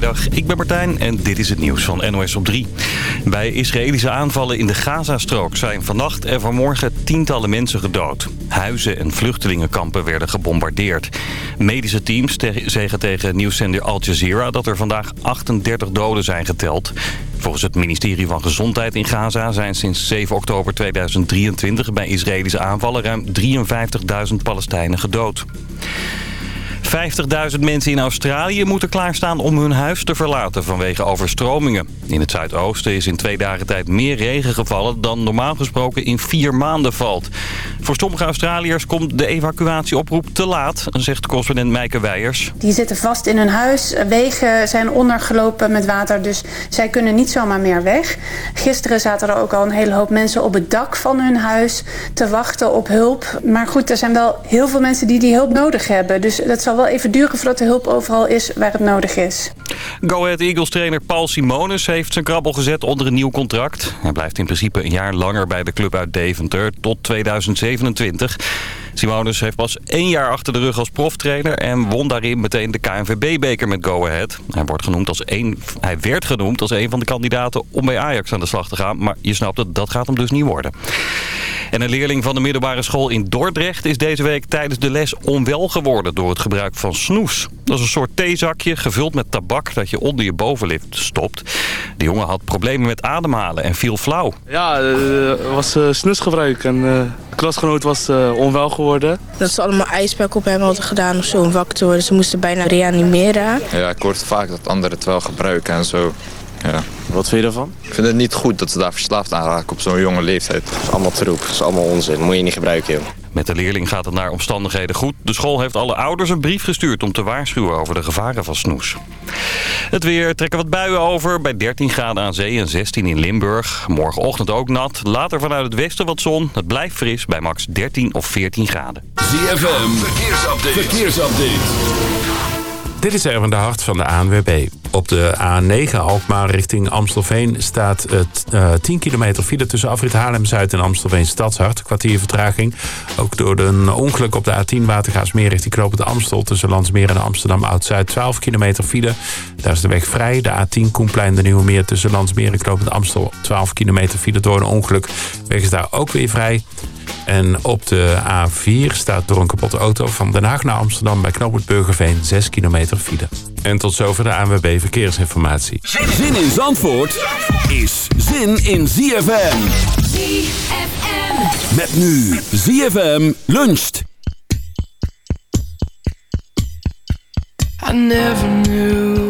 Goedemiddag, ik ben Martijn en dit is het nieuws van NOS op 3. Bij Israëlische aanvallen in de Gazastrook zijn vannacht en vanmorgen tientallen mensen gedood. Huizen en vluchtelingenkampen werden gebombardeerd. Medische teams zeggen tegen nieuwszender Al Jazeera dat er vandaag 38 doden zijn geteld. Volgens het ministerie van Gezondheid in Gaza zijn sinds 7 oktober 2023 bij Israëlische aanvallen ruim 53.000 Palestijnen gedood. 50.000 mensen in Australië moeten klaarstaan om hun huis te verlaten vanwege overstromingen. In het zuidoosten is in twee dagen tijd meer regen gevallen dan normaal gesproken in vier maanden valt. Voor sommige Australiërs komt de evacuatieoproep te laat, zegt correspondent Meike Weijers. Die zitten vast in hun huis, wegen zijn ondergelopen met water, dus zij kunnen niet zomaar meer weg. Gisteren zaten er ook al een hele hoop mensen op het dak van hun huis te wachten op hulp. Maar goed, er zijn wel heel veel mensen die die hulp nodig hebben, dus dat zal wel even duren voordat de hulp overal is waar het nodig is. Go Ahead Eagles trainer Paul Simonis heeft zijn krabbel gezet onder een nieuw contract. Hij blijft in principe een jaar langer bij de club uit Deventer tot 2027. Simonis heeft pas één jaar achter de rug als proftrainer en won daarin meteen de KNVB-beker met Go Ahead. Hij, wordt genoemd als een, hij werd genoemd als een van de kandidaten om bij Ajax aan de slag te gaan, maar je snapt het, dat gaat hem dus niet worden. En een leerling van de middelbare school in Dordrecht is deze week tijdens de les onwel geworden door het gebruik van snoes. Dat is een soort theezakje gevuld met tabak dat je onder je bovenlip stopt. De jongen had problemen met ademhalen en viel flauw. Ja, het was uh, snusgebruik en uh, de klasgenoot was onwel geworden. Dat ze allemaal ijspak op hem hadden gedaan of zo om wakker te worden. Ze moesten bijna reanimeren. Ja, ik hoorde vaak dat anderen het wel gebruiken en zo. Ja. Wat vind je ervan? Ik vind het niet goed dat ze daar verslaafd aan raken op zo'n jonge leeftijd. Dat is allemaal troep, dat is allemaal onzin. Dat moet je niet gebruiken, joh. Met de leerling gaat het naar omstandigheden goed. De school heeft alle ouders een brief gestuurd om te waarschuwen over de gevaren van snoes. Het weer trekken wat buien over bij 13 graden aan zee en 16 in Limburg. Morgenochtend ook nat. Later vanuit het westen wat zon. Het blijft fris bij max 13 of 14 graden. ZFM, verkeersupdate. verkeersupdate. Dit is Erwin de Hart van de ANWB. Op de A9 Alkmaar richting Amstelveen staat het uh, 10 kilometer file tussen afrit Haarlem-Zuid en Amstelveen Stadshart. Kwartier vertraging. Ook door een ongeluk op de A10 Watergaasmeer richting Knopend Amstel tussen Landsmeer en Amsterdam Oud-Zuid. 12 kilometer file. Daar is de weg vrij. De A10 Koenplein de Nieuwe Meer tussen Landsmeer en Knopend Amstel. 12 kilometer file door een ongeluk. De weg is daar ook weer vrij. En op de A4 staat door een kapotte auto van Den Haag naar Amsterdam... bij knooppunt Burgerveen 6 kilometer file. En tot zover de ANWB Verkeersinformatie. Zin in Zandvoort is zin in ZFM. ZFM. Met nu ZFM luncht. I never knew,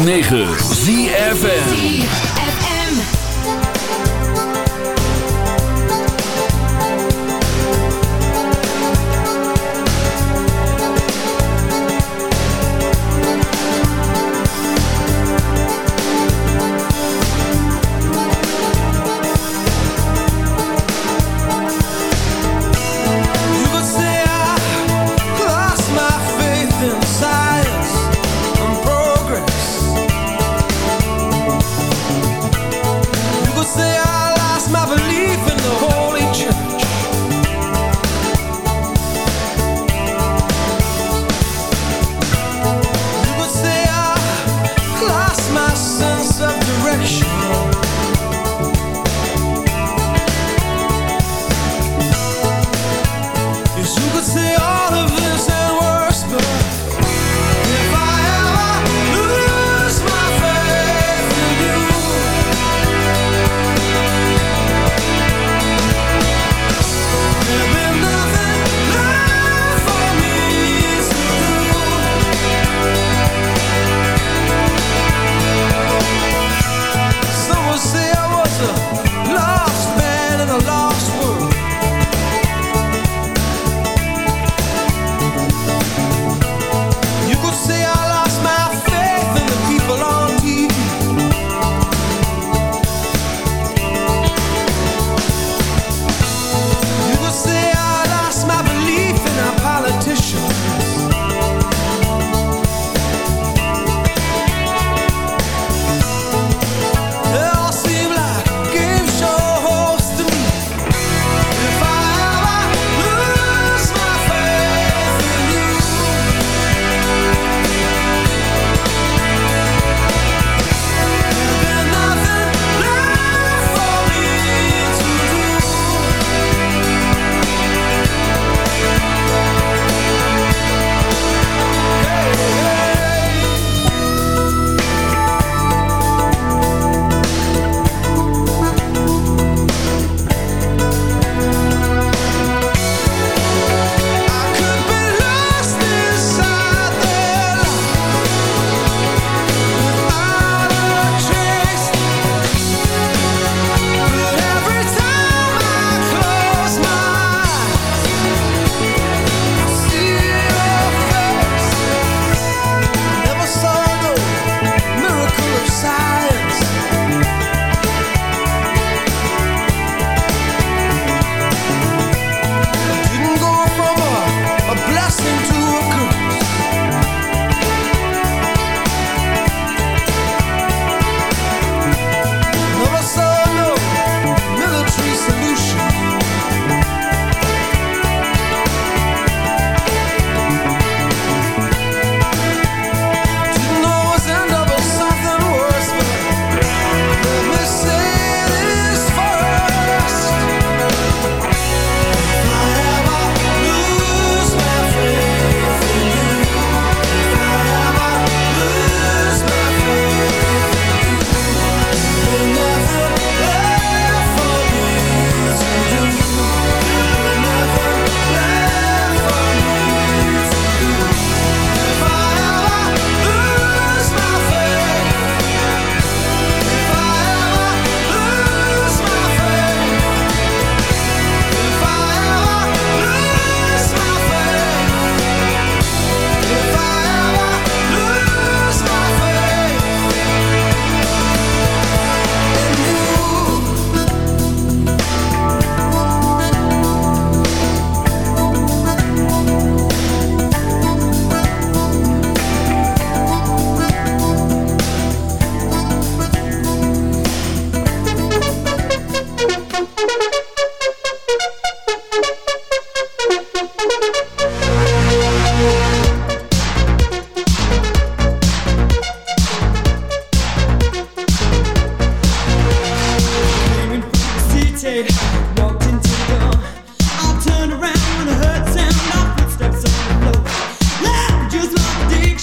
106.9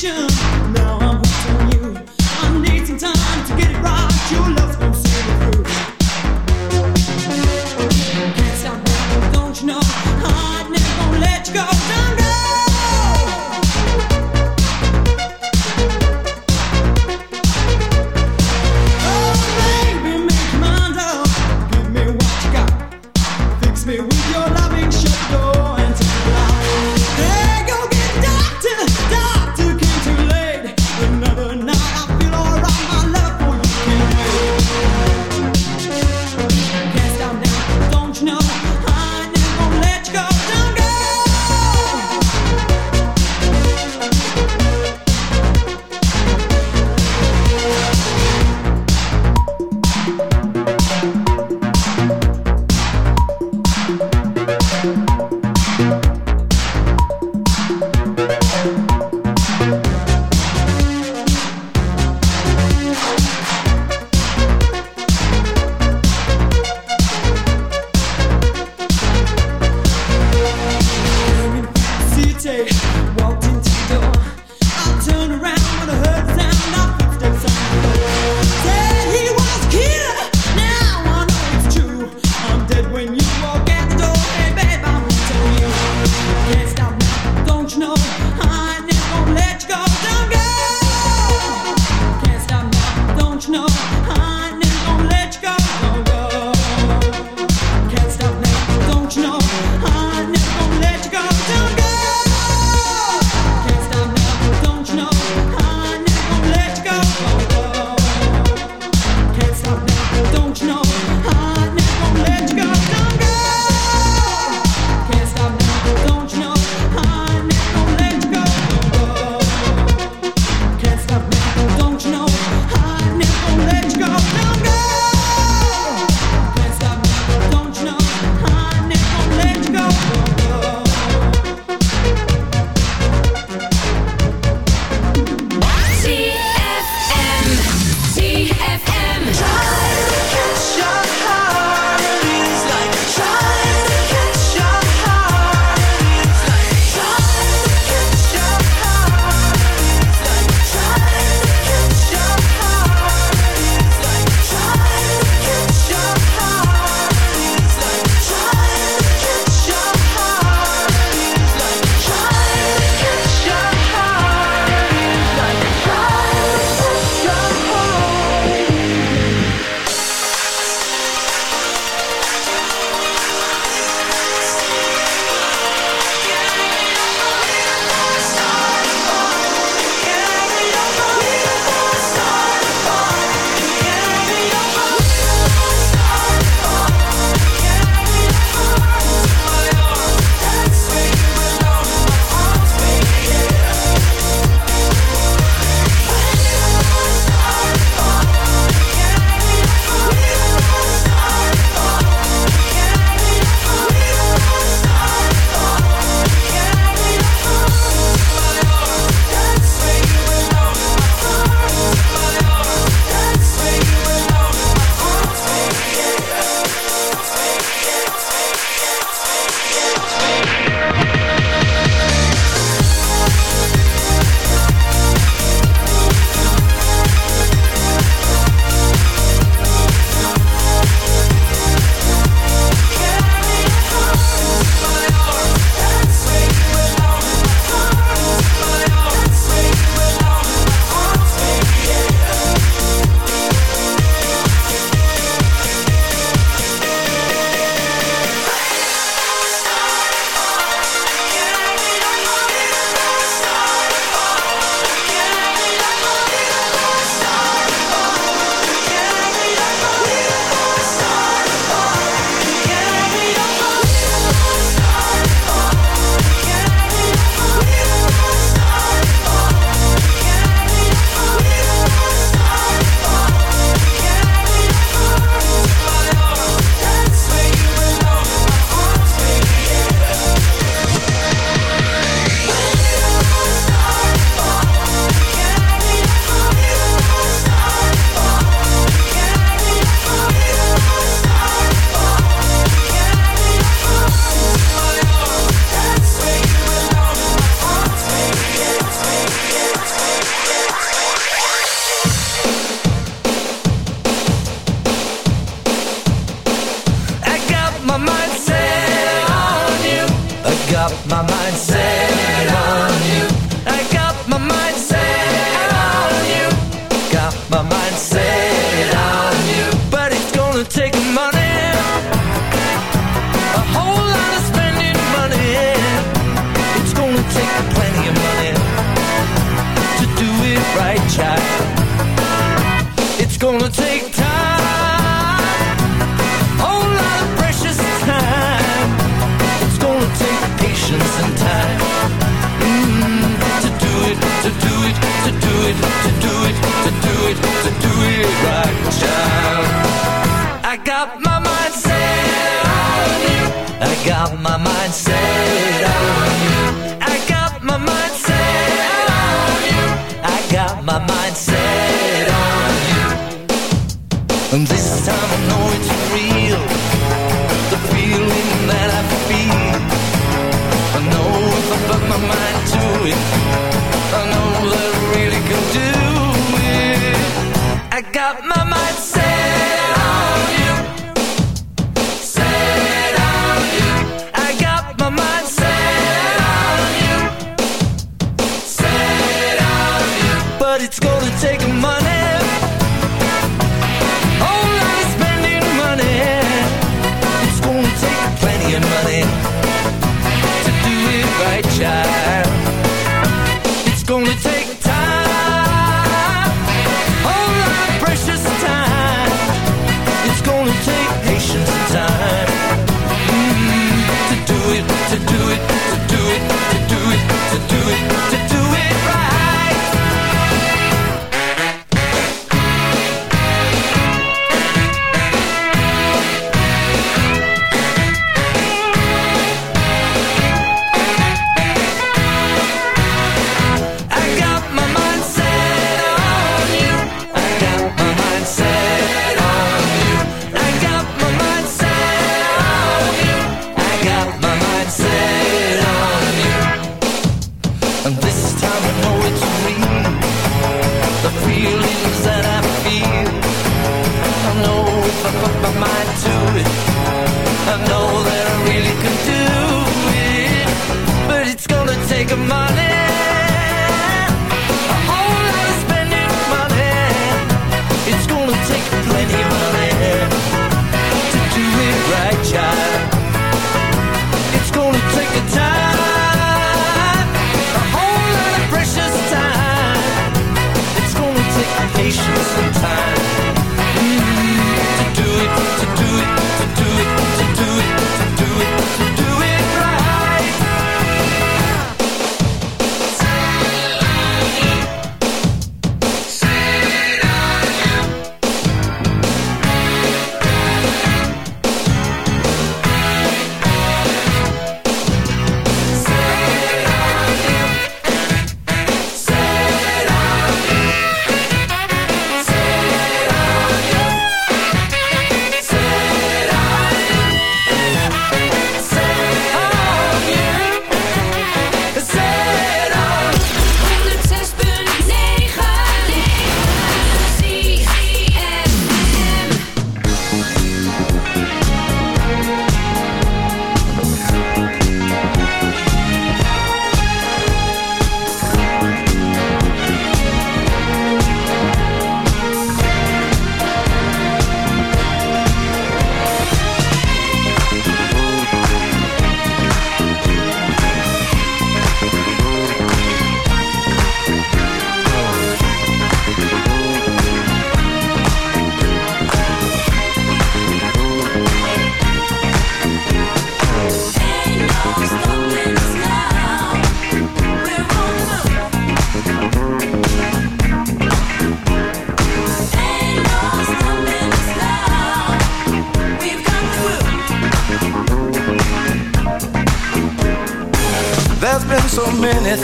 Now I'm on you. I need some time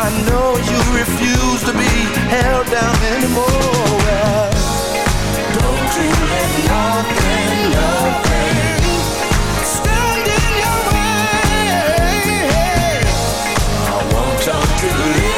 I know you refuse to be held down anymore. Well, don't you let nothing, nothing stand in your way. I won't talk to you.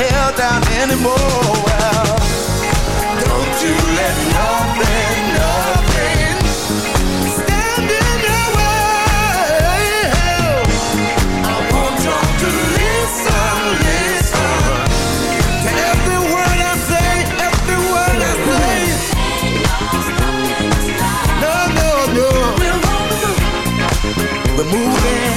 held down anymore. Don't you let nothing, nothing stand in way. I want you to listen, listen every word I say, every word I say. No, no, no. We're moving.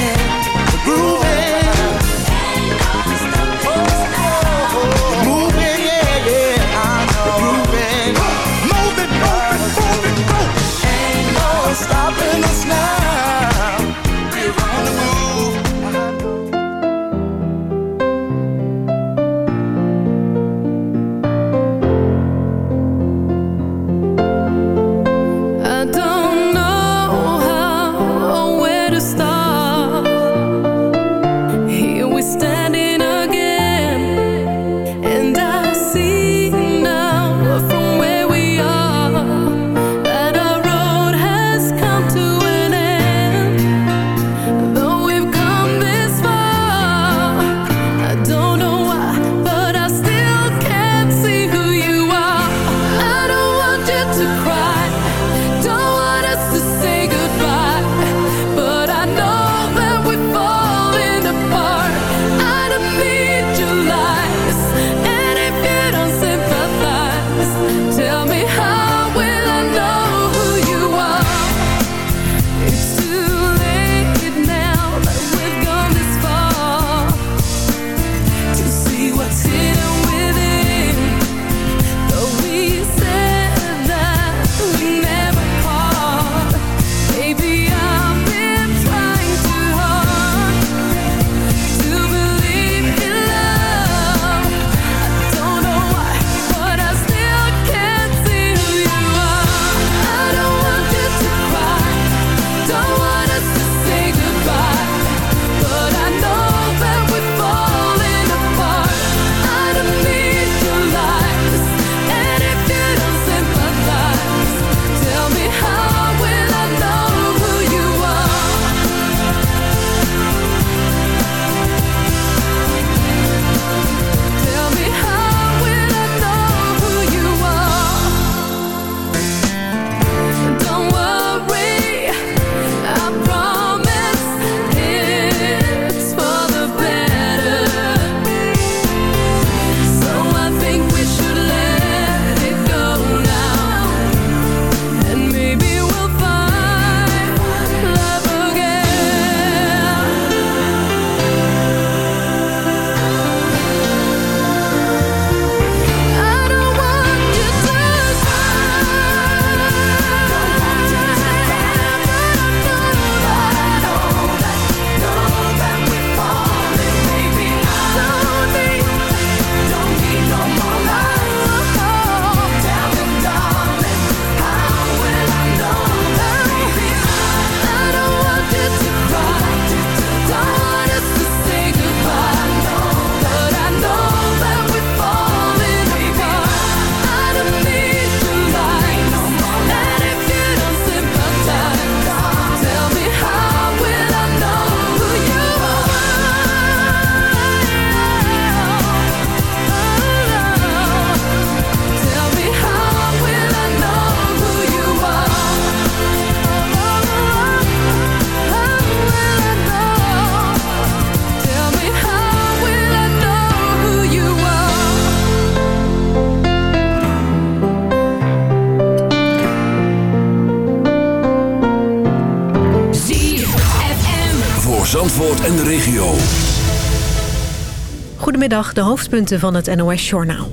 De hoofdpunten van het NOS-journaal.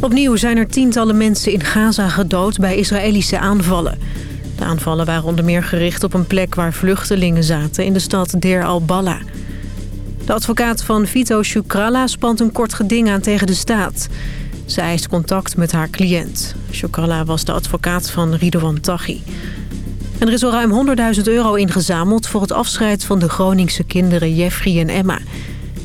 Opnieuw zijn er tientallen mensen in Gaza gedood bij Israëlische aanvallen. De aanvallen waren onder meer gericht op een plek waar vluchtelingen zaten in de stad Deir al-Balla. De advocaat van Vito Shukralla spant een kort geding aan tegen de staat. Ze eist contact met haar cliënt. Shukrala was de advocaat van Ridwan Taghi. En er is al ruim 100.000 euro ingezameld voor het afscheid van de Groningse kinderen Jeffrey en Emma...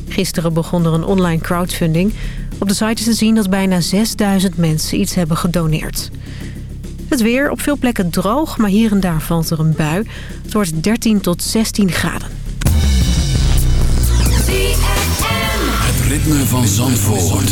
Gisteren begon er een online crowdfunding. Op de site is te zien dat bijna 6000 mensen iets hebben gedoneerd. Het weer op veel plekken droog, maar hier en daar valt er een bui. Het wordt 13 tot 16 graden. Het ritme van Zandvoort.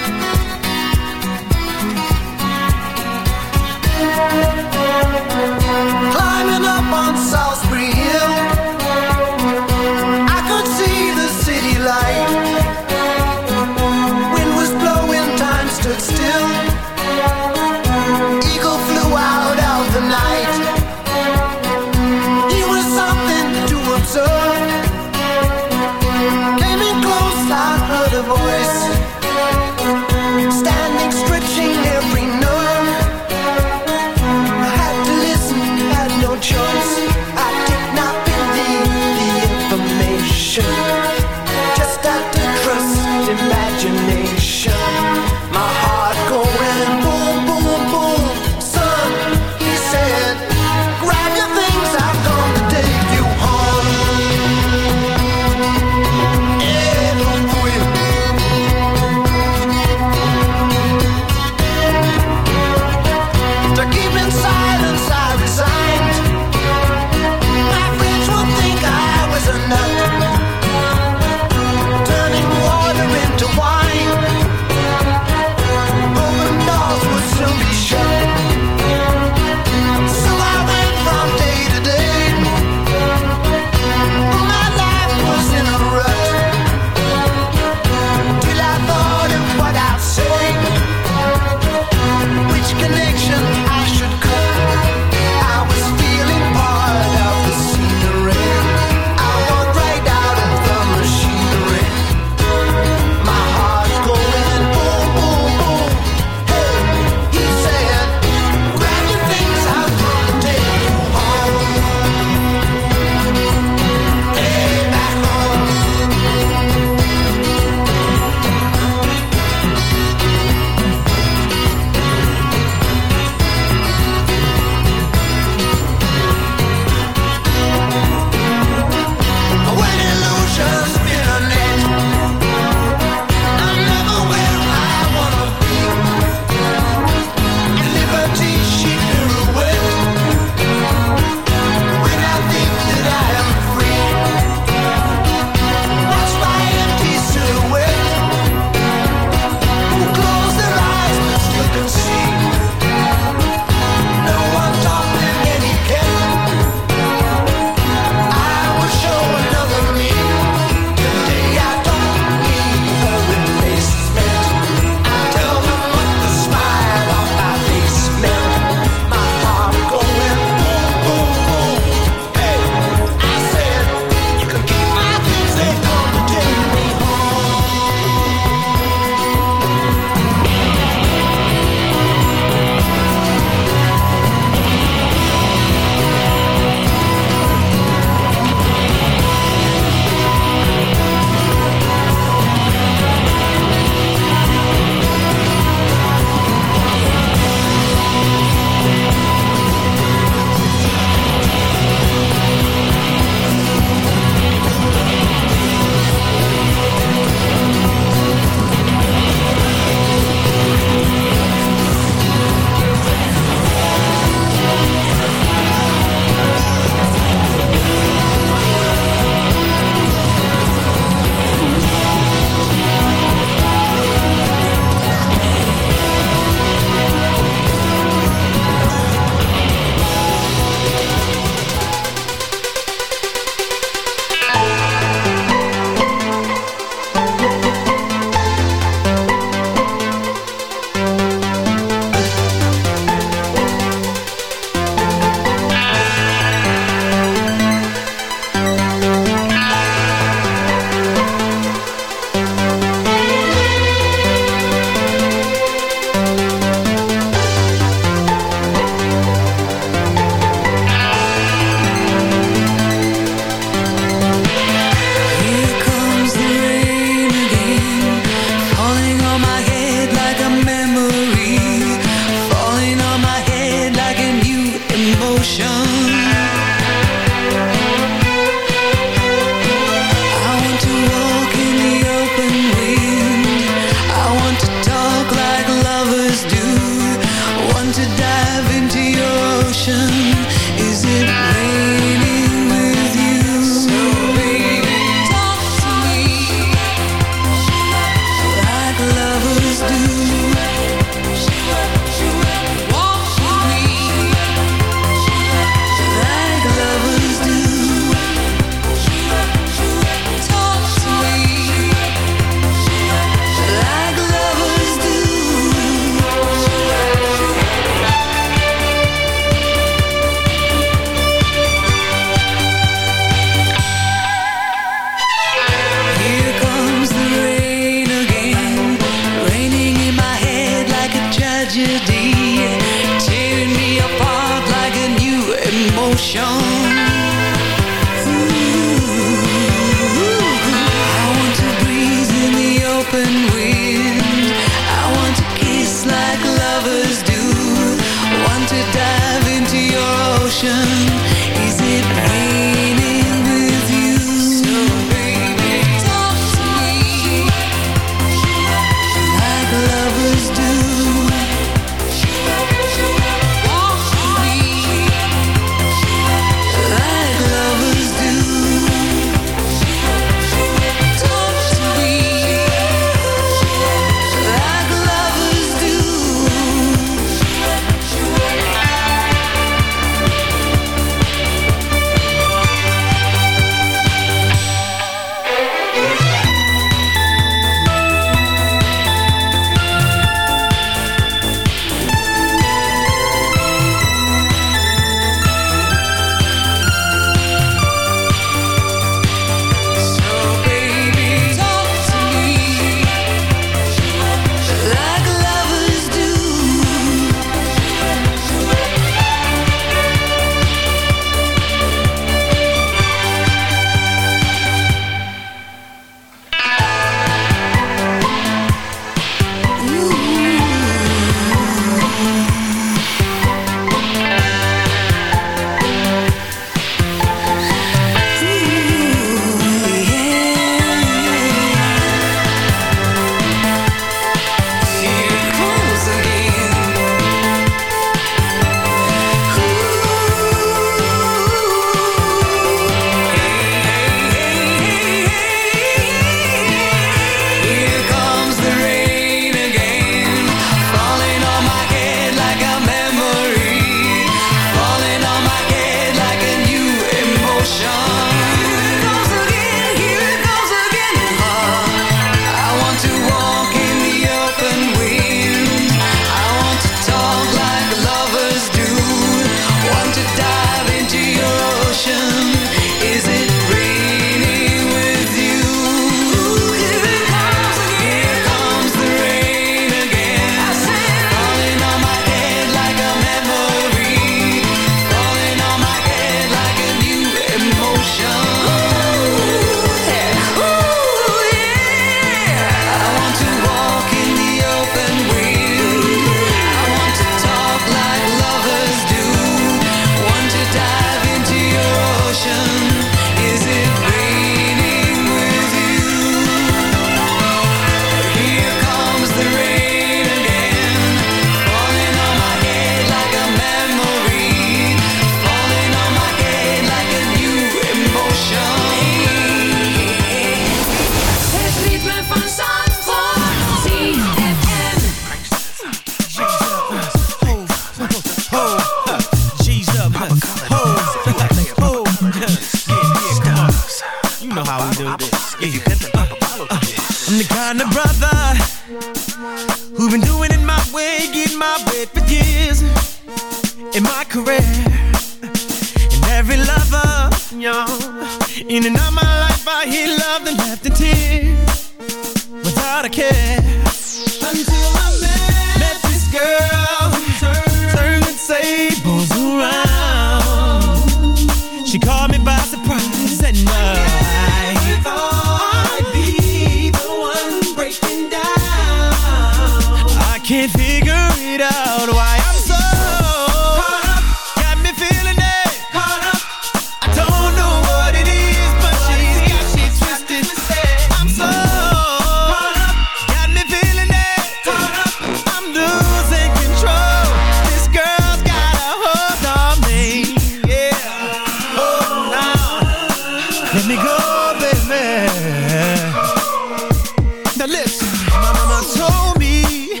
Now listen, my mama told me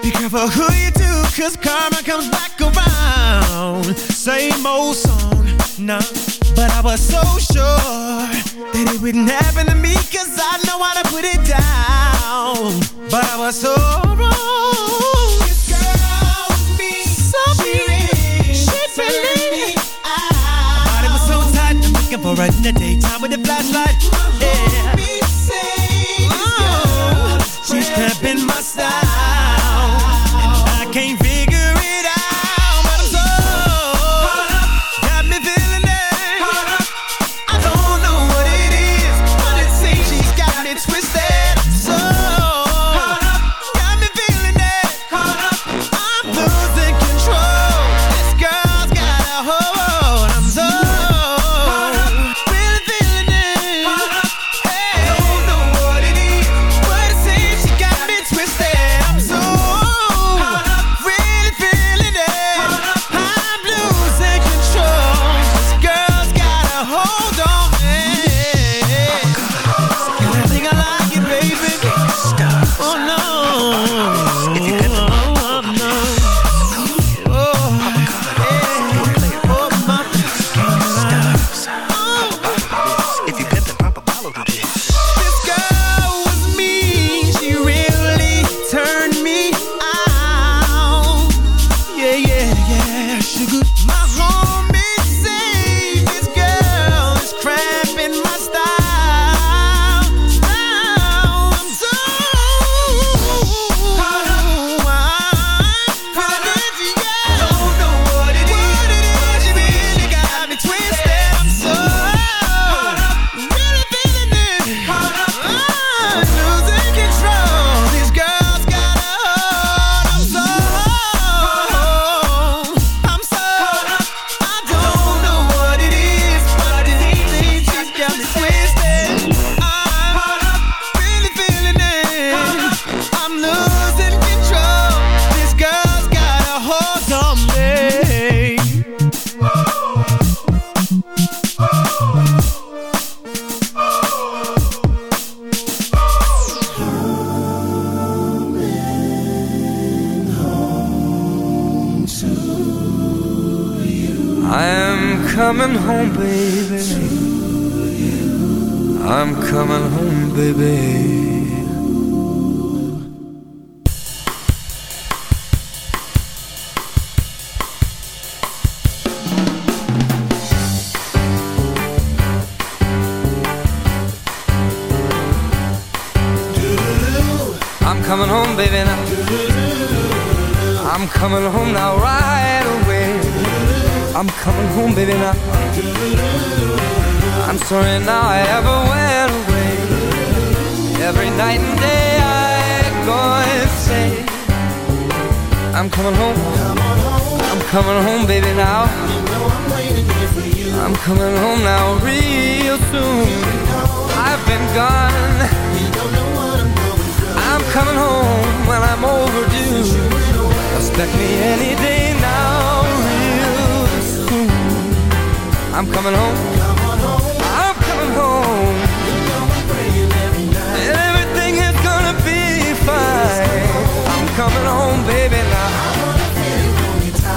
Be careful who you do Cause karma comes back around. Same old song, nah But I was so sure That it wouldn't happen to me Cause I know how to put it down. But I was so wrong. This girl was me Something She believed me. I was so tight looking for her in the daytime with a flashlight. Yeah. side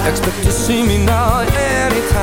Expect to see me now anytime.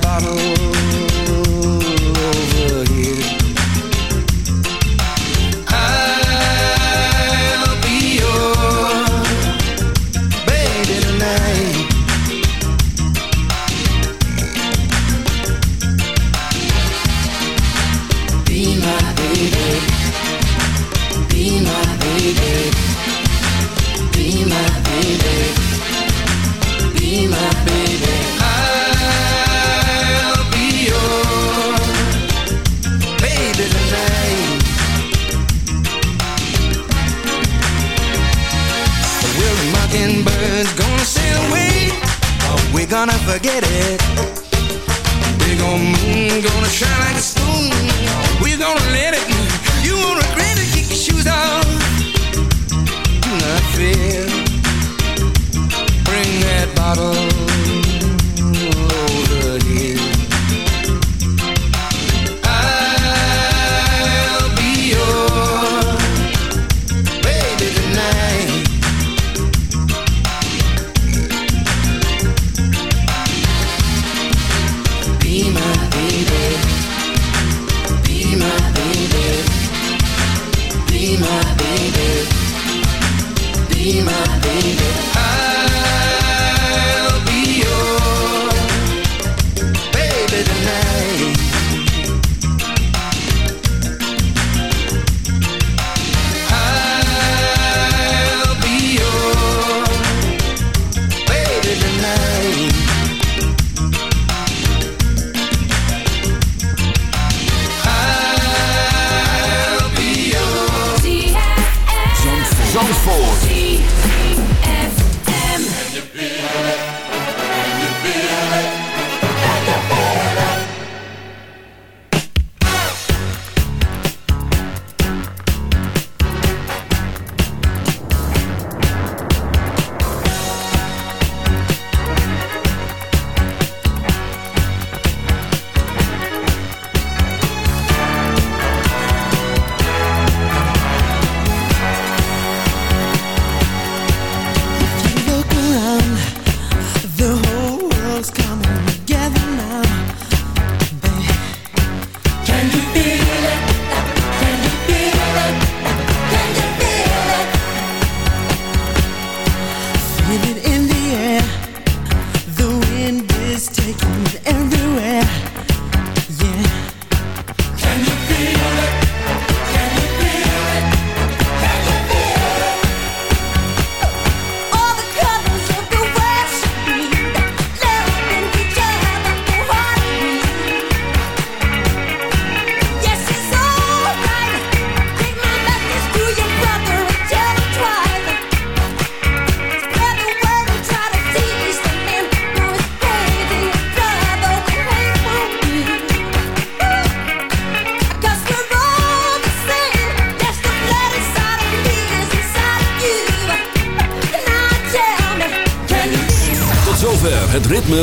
bottle.